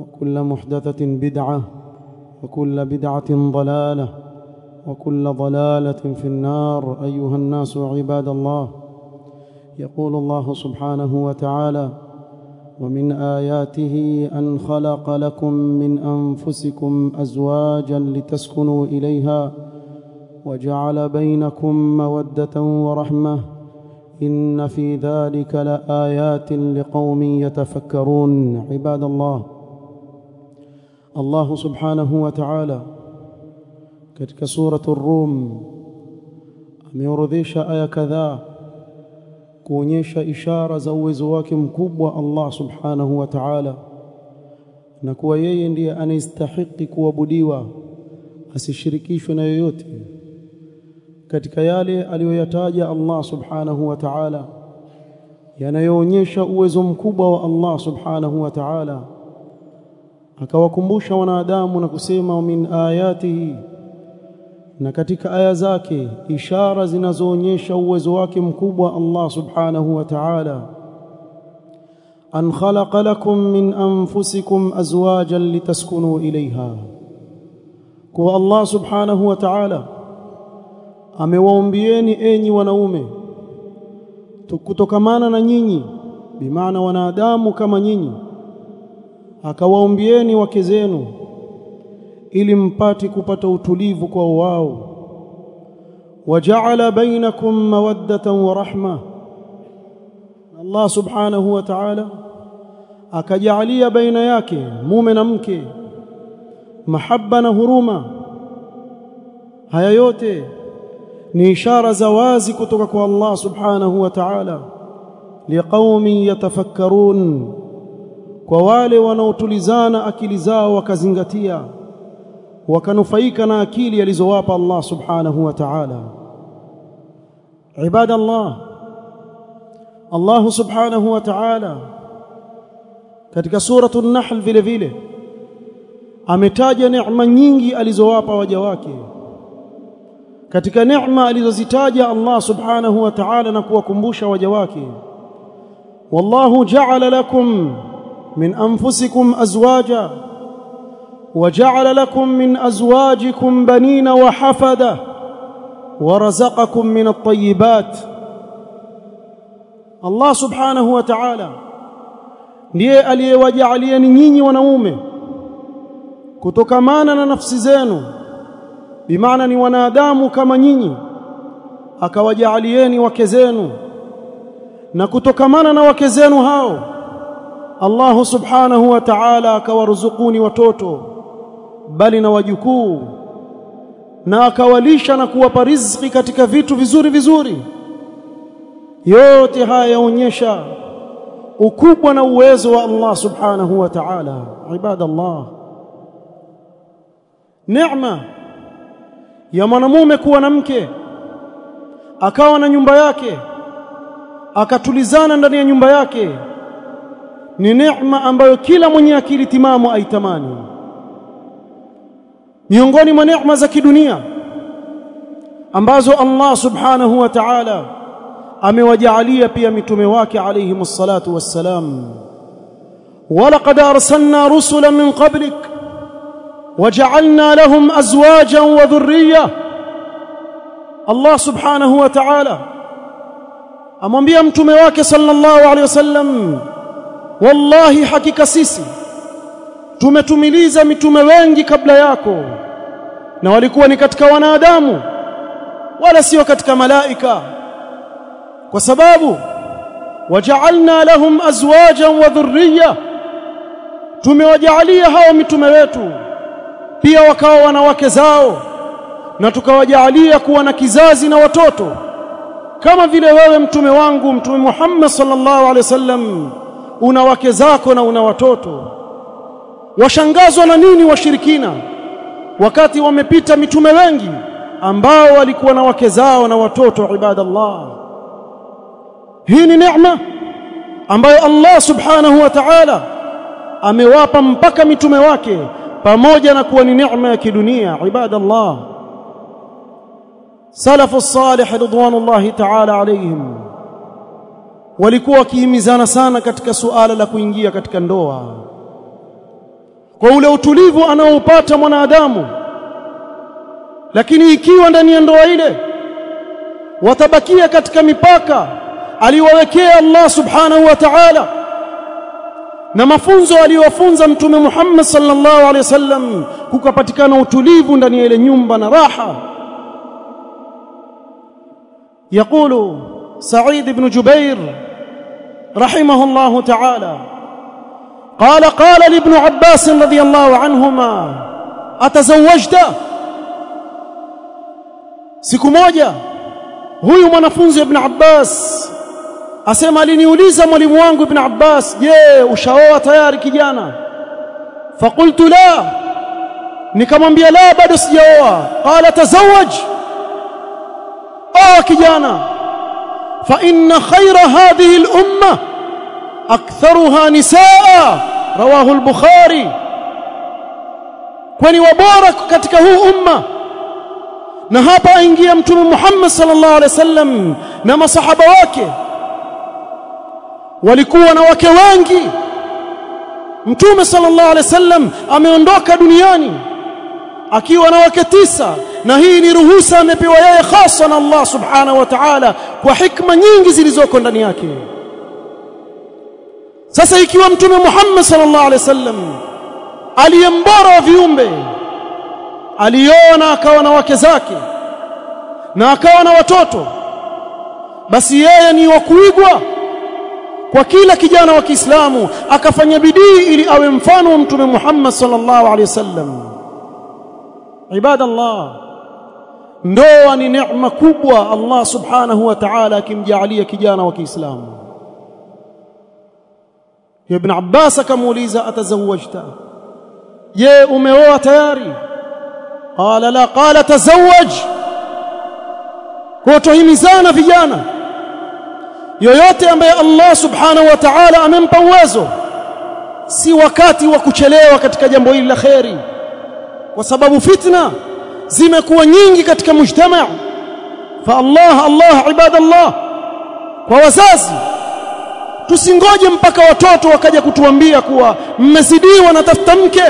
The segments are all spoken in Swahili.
وكل محدثة بدعة وكل بدعة ضلالة وكل ضلالة في النار. أيها الناس عباد الله يقول الله سبحانه وتعالى ومن آياته أن خلق لكم من أنفسكم أزواجا لتسكنوا إليها وجعل بينكم مودة ورحمة إن في ذلك لآيات لقوم يتفكرون. عباد الله Allah subhanahu wa ta'ala. Katika suratu Rum ameorodhesha aya kadhaa kuonyesha ishara za uwezo wake mkubwa Allah subhanahu wa ta'ala na kuwa yeye ndiye anayestahiki kuabudiwa asishirikishwe na yoyote. Katika yale aliyoyataja Allah subhanahu wa ta'ala yanayoonyesha uwezo mkubwa wa Allah subhanahu wa ta'ala akawakumbusha wanadamu na kusema min ayatihi na katika aya zake ishara zinazoonyesha uwezo wake mkubwa Allah subhanahu wa ta'ala an khalaqa lakum min anfusikum azwajan litaskunu ilayha kwa Allah subhanahu wa ta'ala amewaumbieni enyi wanaume kutokamana na nyinyi bimaana wanadamu kama nyinyi akawaombieni wake zenu ili mpate kupata utulivu kwa wao. Waja'ala bainakum mawaddatan wa rahma Allah subhanahu wa ta'ala akajalia baina yake mume na mke mahaba na huruma. Haya yote ni ishara za wazi kutoka kwa Allah subhanahu wa ta'ala liqaumin yatafakkarun kwa wale wanaotulizana akili zao wakazingatia wakanufaika na akili alizowapa Allah subhanahu wa ta'ala. Ibadallah Allah subhanahu wa ta'ala katika suratu an-nahl vile vile ametaja neema nyingi alizowapa waja wake. Katika neema alizozitaja Allah subhanahu wa ta'ala na kuwakumbusha waja wake. Wallahu ja'ala lakum من انفسكم ازواجا وجعل لكم من ازواجكم بنين وحفده ورزقكم من الطيبات الله سبحانه وتعالى ndiye aliyewajalieni nyinyi wanaume kutokamana na nafsi zenu bimaana ni wanadamu kama nyinyi akawajalieni wake zenu na kutokamana na wake zenu hao Allah subhanahu wa ta'ala akawaruzukuni watoto bali na wajukuu na akawalisha na kuwapa riziki katika vitu vizuri vizuri. Yote haya yaonyesha ukubwa na uwezo wa Allah subhanahu wa ta'ala. Ibadallah. Neema ya mwanamume kuwa na mke akawa na nyumba yake akatulizana ndani ya nyumba yake ni neema ambayo kila mwenye akili timamu aitamani. Miongoni mwa neema za kidunia ambazo Allah subhanahu wa ta'ala amewajaalia pia mitume wake alayhi salatu wassalam. Arsalna rusulan min qablik waja'alna lahum azwajan wa dhurriyya. Allah subhanahu wa ta'ala amwambia mtume wake sallallahu alayhi wasallam wallahi hakika sisi tumetumiliza mitume wengi kabla yako na walikuwa ni katika wanadamu wala sio katika malaika kwa sababu waja'alna lahum azwajan wa dhurriyya tumewajalia hao mitume wetu pia wakawa wanawake zao na tukawajalia kuwa na kizazi na watoto kama vile wewe mtume wangu mtume Muhammad sallallahu alaihi wasallam una wake zako na una watoto. Washangazwa na nini washirikina? Wakati wamepita mitume wengi ambao walikuwa na wake zao na watoto ibadallah. Hii ni neema ambayo Allah subhanahu wa ta'ala amewapa mpaka mitume wake pamoja na kuwa ni neema ya kidunia ibadallah. Salafu salih ridwanullahi ta'ala alayhim walikuwa wakihimizana sana katika suala la kuingia katika ndoa kwa ule utulivu anaoupata mwanadamu lakini ikiwa ndani ya ndoa ile watabakia katika mipaka aliwawekea Allah subhanahu wa ta'ala na mafunzo aliyowafunza mtume Muhammad sallallahu alaihi wasallam kukapatikana utulivu ndani ya ile nyumba na raha يقول سعيد بن جبير رحمه الله تعالى قال قال لابن عباس رضي الله عنهما أتزوجت siku moja huyu mwanafunzi ibn Abbas asema aliniuliza mwalimu wangu ibn Abbas je ushaoa tayari kijana fakultu la nikamwambia la bado sijaoa qala tazawaj oa kijana fa خير هذه hadhihi أكثرها نساء رواه al-bukhari kwani wabora katika huu umma. na hapa aingia mtume Muhammad sallallahu alaihi wasallam na masahaba wake. walikuwa na wake wengi. Mtume sallallahu alaihi wasallam ameondoka duniani akiwa na wake tisa. Na hii ni ruhusa amepewa yeye hasa na Allah subhanahu wa ta'ala kwa hikma nyingi zilizoko ndani yake. Sasa ikiwa mtume Muhammad sallallahu alaihi wasallam aliyembora wa viumbe aliona akawa na wake zake na akawa na watoto basi yeye ni wa kuigwa kwa kila kijana wa Kiislamu akafanya bidii ili awe mfano wa mtume Muhammad sallallahu alaihi wasallam ibadallah. Ndoa ni neema kubwa Allah subhanahu wa ta'ala akimjalia kijana wa Kiislamu. Ibn Abbas akamuuliza atazawajta je umeoa tayari? Qala la. Qala tazawaj kutohimizana vijana. Yoyote ambaye Allah subhanahu wa ta'ala amempa uwezo si wakati wa kuchelewa katika jambo hili la kheri kwa sababu fitna zimekuwa nyingi katika mujtama fa Allah Allah ibadallah. Kwa wazazi tusingoje mpaka watoto wakaja kutuambia kuwa mmezidiwa na tafuta mke.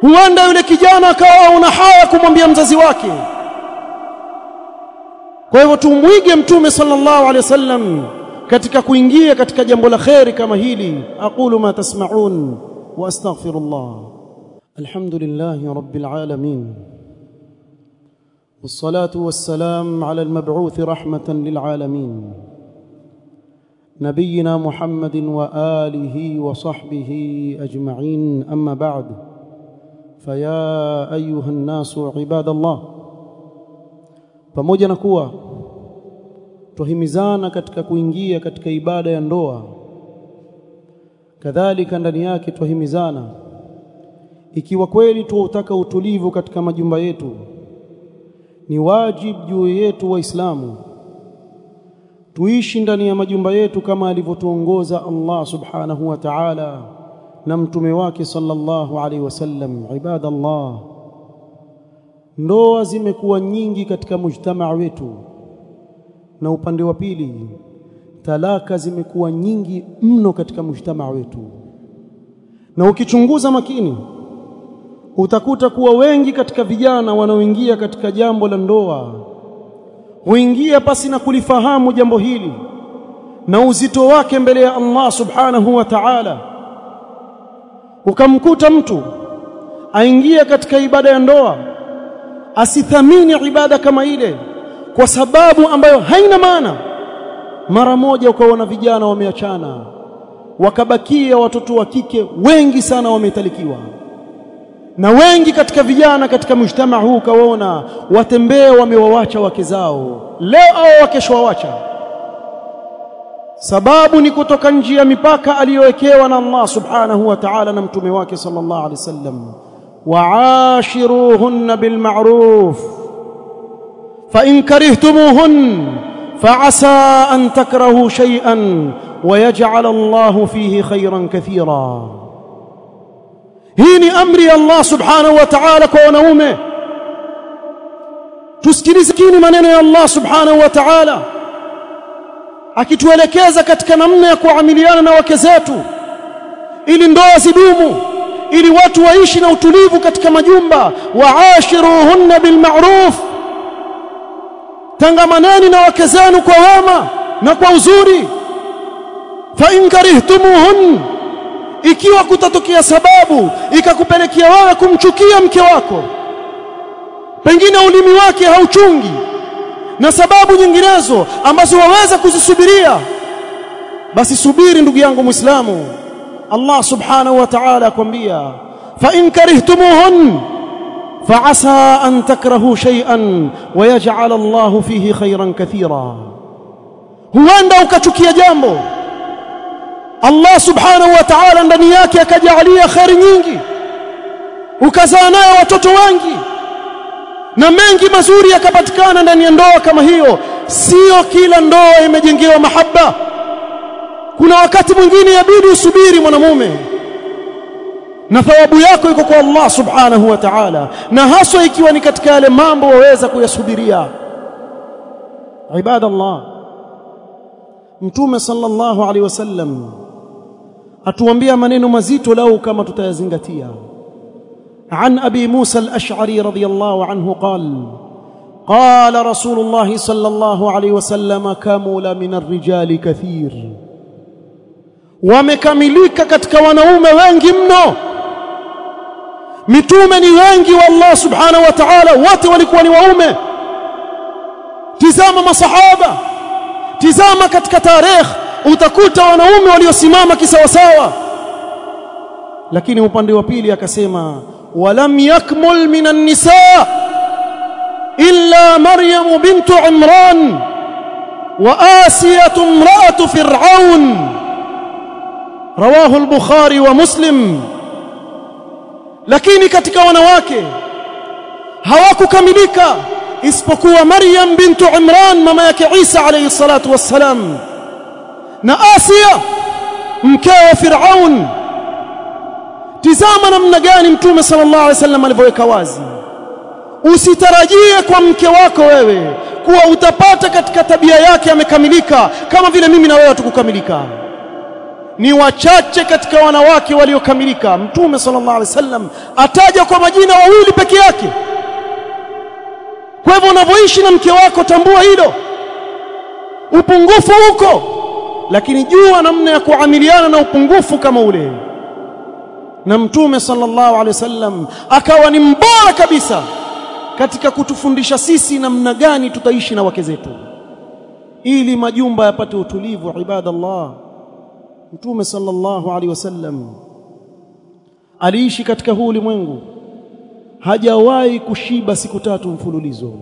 Huenda yule kijana akawa una haya kumwambia mzazi wake. Kwa hivyo tumwige mtume sallallahu alaihi wasallam katika kuingia katika jambo la kheri kama hili. Aqulu ma tasma'un wa astaghfirullah الحمد لله رب العالمين والصلاة والسلام على المبعوث رحمة للعالمين نبينا محمد وآله وصحبه أجمعين أما بعد فيا أيها الناس عباد الله pamoja na kuwa tuhimizana katika kuingia katika ibada ya ndoa kadhalika ndani ikiwa kweli tuutaka utulivu katika majumba yetu ni wajibu juu yetu waislamu tuishi ndani ya majumba yetu kama alivyotuongoza Allah subhanahu wa ta'ala na mtume wake sallallahu alaihi wasallam ibadallah. Ndoa zimekuwa nyingi katika mujtamaa wetu. Na upande wa pili talaka zimekuwa nyingi mno katika mujtamaa wetu. Na ukichunguza makini utakuta kuwa wengi katika vijana wanaoingia katika jambo la ndoa huingia pasi na kulifahamu jambo hili na uzito wake mbele ya Allah subhanahu wa ta'ala. Ukamkuta mtu aingia katika ibada ya ndoa asithamini ibada kama ile kwa sababu ambayo haina maana. Mara moja ukaona vijana wameachana wakabakia watoto wa kike wengi sana wametalikiwa na wengi katika vijana katika mshtama huu ukawaona watembea wamewawacha wake zao leo au wakesho wawacha sababu ni kutoka nje ya mipaka aliyowekewa na Allah subhanahu wa ta'ala na mtume wake sallallahu alaihi wasallam wa'ashiruhunna bil ma'ruf fa in karihtumuhun fa'asa an takrahu shay'an yaj'al Allah fihi khayran kathira hii ni amri ya Allah subhanahu wa ta'ala kwa wanaume. Tusikilize maneno ya Allah subhanahu wa ta'ala. Akituelekeza katika namna ya kuamiliana na wake zetu. Ili ndoa zidumu. Ili watu waishi na utulivu katika majumba. Waashiruhunna bilma'ruf tangamaneni na wake zenu kwa wema na kwa uzuri. Fa in ikiwa kutatokea sababu ikakupelekea wewe kumchukia mke wako. Pengine ulimi wake hauchungi na sababu nyinginezo ambazo waweza kuzisubiria. Basi subiri ndugu yangu muislamu Allah subhanahu wa ta'ala akwambia fa in karihtumuhun fa'asa an takrahu shay'an wa yaj'al Allah fihi khayran kathira. Huenda ukachukia jambo Allah subhanahu wa ta'ala ndani yake akajalia kheri nyingi. Ukazaa naye watoto wengi. Na mengi mazuri yakapatikana ndani ya ndoa kama hiyo. Sio kila ndoa imejengewa mahaba. Kuna wakati mwingine yabidi usubiri mwanamume. Na thawabu yako iko kwa Allah subhanahu wa ta'ala. Na haswa ikiwa ni katika yale mambo waweza kuyasubiria. Ibada Allah mtume sallallahu alaihi wasallam atuambia maneno mazito lau kama tutayazingatia عن ابي موسى الاشعري رضي الله عنه قال قال رسول الله صلى الله عليه وسلم كمل من الرجال كثير wamekamilika katika wanaume wengi mno mitume ni wengi wa Allah subhanahu wa ta'ala wote walikuwa ni waume tizama masahaba tizama katika tarehe utakuta wanaume waliosimama kisawasawa. Lakini upande wa pili akasema walam yakmul minan nisa illa maryam bintu umran wa asiyatu imra'atu fir'aun. Rawahu al-bukhari wa muslim. Lakini katika wanawake hawakukamilika isipokuwa maryam bintu umran mama yake isa alayhi salatu wassalam na Asia mkewe Firaun. Tizama namna gani mtume sallallahu alaihi wasallam alivyoweka wazi. Usitarajie kwa mke wako wewe kuwa utapata katika tabia yake amekamilika kama vile mimi na wewe tukukamilika ni wachache katika wanawake waliokamilika. Mtume sallallahu alaihi wasallam ataja kwa majina wawili peke yake. Kwa hivyo unavyoishi na mke wako tambua hilo. Upungufu huko lakini jua namna ya kuamiliana na upungufu kama ule. Na mtume sallallahu alaihi wasallam akawa ni mbora kabisa katika kutufundisha sisi namna gani tutaishi na wake zetu. Ili majumba yapate utulivu ibadallah. Mtume sallallahu alaihi wasallam aliishi katika huu ulimwengu. Hajawahi kushiba siku tatu mfululizo.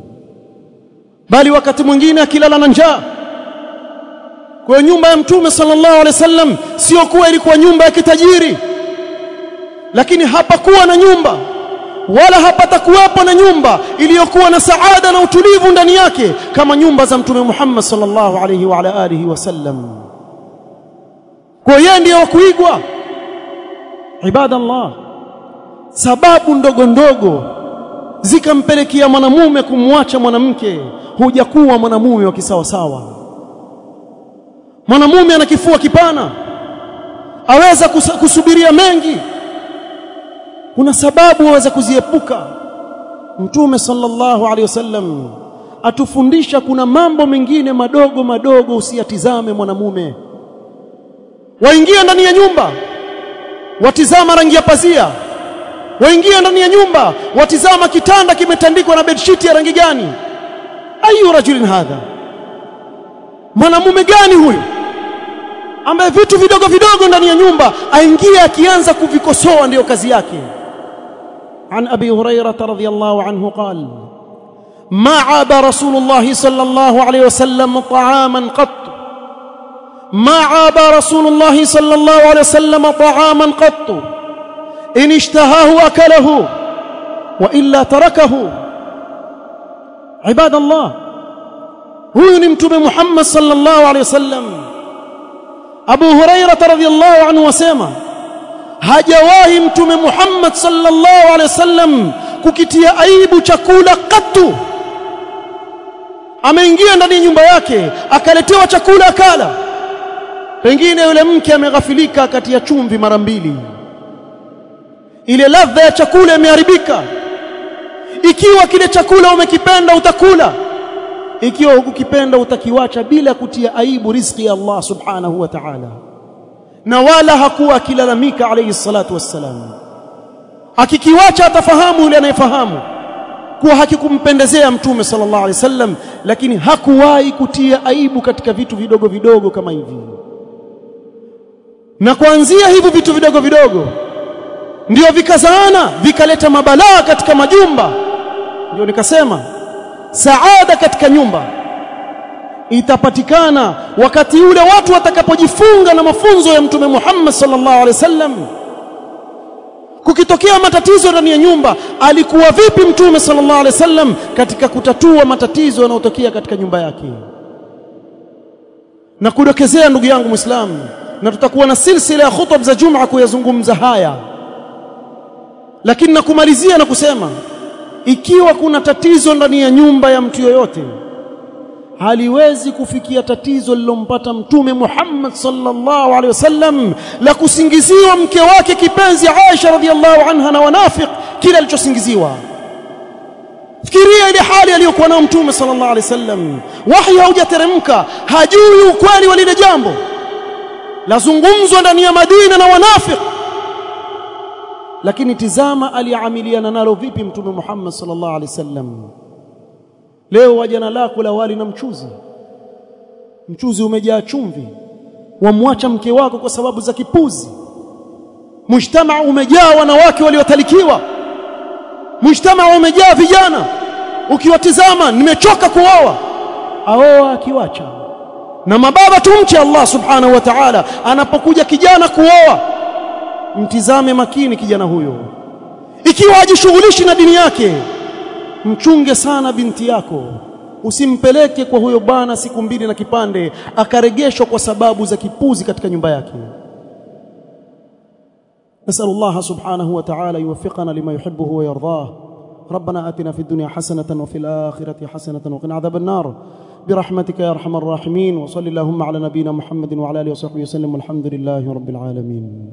Bali wakati mwingine akilala na njaa kwa nyumba ya mtume sallallahu alaihi wasallam sio kuwa ilikuwa nyumba ya kitajiri. Lakini hapakuwa na nyumba wala hapatakuwepo na nyumba iliyokuwa na saada na utulivu ndani yake kama nyumba za mtume Muhammad sallallahu alaihi wa ala alihi wasallam. Kwa yeye ndiye wa kuigwa. Ibadallah sababu ndogo ndogo zikampelekea mwanamume kumwacha mwanamke hujakuwa mwanamume wa kisawasawa mwanamume ana kifua kipana. Aweza kusubiria mengi. Kuna sababu aweza kuziepuka. Mtume sallallahu alaihi wasallam atufundisha kuna mambo mengine madogo madogo usiyatizame mwanamume. Waingia ndani ya nyumba watizama rangi ya pazia. Waingia ndani ya nyumba watizama kitanda kimetandikwa na bedsheet ya rangi gani. Ayu rajulin hadha? Mwanamume gani huyu ambaye vitu vidogo vidogo ndani ya nyumba aingia akianza kuvikosoa ndiyo kazi yake. عن أبي هريرة رضي الله عنه قال ما عاب رسول الله صلى الله عليه وسلم طعاما قط ما عاب رسول الله صلى الله عليه وسلم طعاما قط إن اشتهاه أكله وإلا تركه عباد الله هو نمتم محمد صلى الله عليه وسلم Abu Huraira radhiyallahu anhu wasema hajawahi mtume Muhammad sallallahu alaihi wasallam kukitia aibu chakula katu ameingia ndani ya nyumba yake akaletewa chakula akala. Pengine yule mke ameghafilika akatia chumvi mara mbili. Ile ladha ya chakula imeharibika. Ikiwa kile chakula umekipenda utakula ikiwa hukukipenda utakiwacha bila kutia aibu riziki ya Allah subhanahu wa ta'ala. Na wala hakuwa akilalamika alayhi salatu wassalam. Akikiwacha atafahamu yule anayefahamu. Kuwa hakikumpendezea mtume sallallahu alaihi wasallam lakini hakuwahi kutia aibu katika vitu vidogo vidogo kama hivi. Na kuanzia hivyo vitu vidogo vidogo ndio vikazaana vikaleta mabalaa katika majumba. Ndio nikasema saada katika nyumba. Itapatikana wakati ule watu watakapojifunga na mafunzo ya mtume Muhammad sallallahu alaihi wasallam. Kukitokea matatizo ndani ya nyumba alikuwa vipi mtume sallallahu alaihi wasallam katika kutatua matatizo yanayotokea katika nyumba yake? Na kudokezea ndugu yangu muislamu na tutakuwa na silsila ya khutub za Juma kuyazungumza haya. Lakini nakumalizia na kusema ikiwa kuna tatizo ndani ya nyumba ya mtu yoyote haliwezi kufikia tatizo lilompata mtume Muhammad sallallahu alaihi wasallam la kusingiziwa mke wake kipenzi Aisha radhiallahu anha na wanafiq kila alichosingiziwa. Fikiria ile hali aliyokuwa nayo mtume sallallahu alaihi wasallam. Wahi haujateremka hajui ukweli wa lile jambo. Lazungumzwa ndani ya Madina na wanafiq lakini tizama aliamiliana nalo vipi mtume Muhammad sallallahu alaihi wasallam. Leo wajana lako la wali na mchuzi. Mchuzi umejaa chumvi. Wamwacha mke wako kwa sababu za kipuzi. Mujtamaa umejaa wanawake waliotalikiwa. Mujtamaa umejaa vijana. Ukiwatizama nimechoka kuoa. Aoa akiwacha. Na mababa tumche Allah subhanahu wa ta'ala. Anapokuja kijana kuoa mtizame makini kijana huyo. Ikiwa ajishughulishi na dini yake mchunge sana binti yako. Usimpeleke kwa huyo bwana siku mbili na kipande akaregeshwa kwa sababu za kipuzi katika nyumba yake. نسأل الله سبحانه وتعالى يوفقنا لما يحبه ويرضاه ربنا آتنا في الدنيا حسنة وفي الآخرة حسنة وقنا عذاب النار برحمتك يا أرحم الراحمين وصل اللهم على نبينا محمد وعلى آله وصحبه وسلم والحمد لله رب العالمين